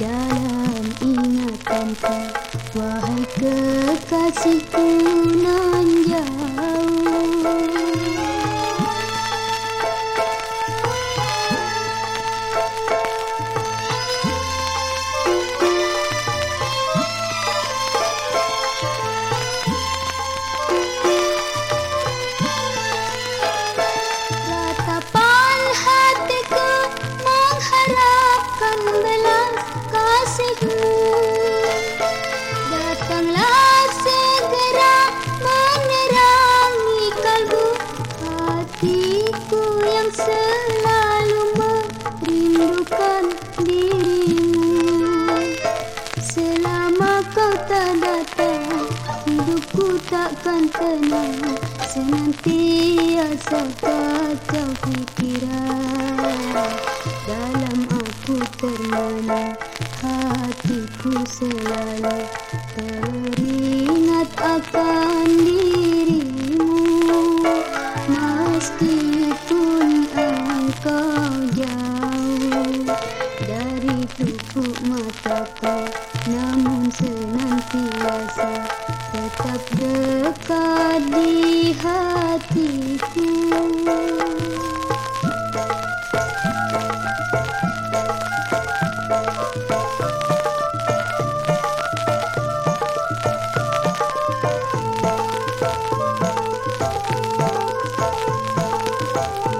dalam ingatanku Wahai kekasihku Hidupku takkan tenang. Senantiasa kacau fikiran Dalam aku termenung Hatiku selalu teringat akan dirimu. Meskipun engkau jauh dari tupuk mataku Namun sentiasa tetap dekat di hatiku Thank.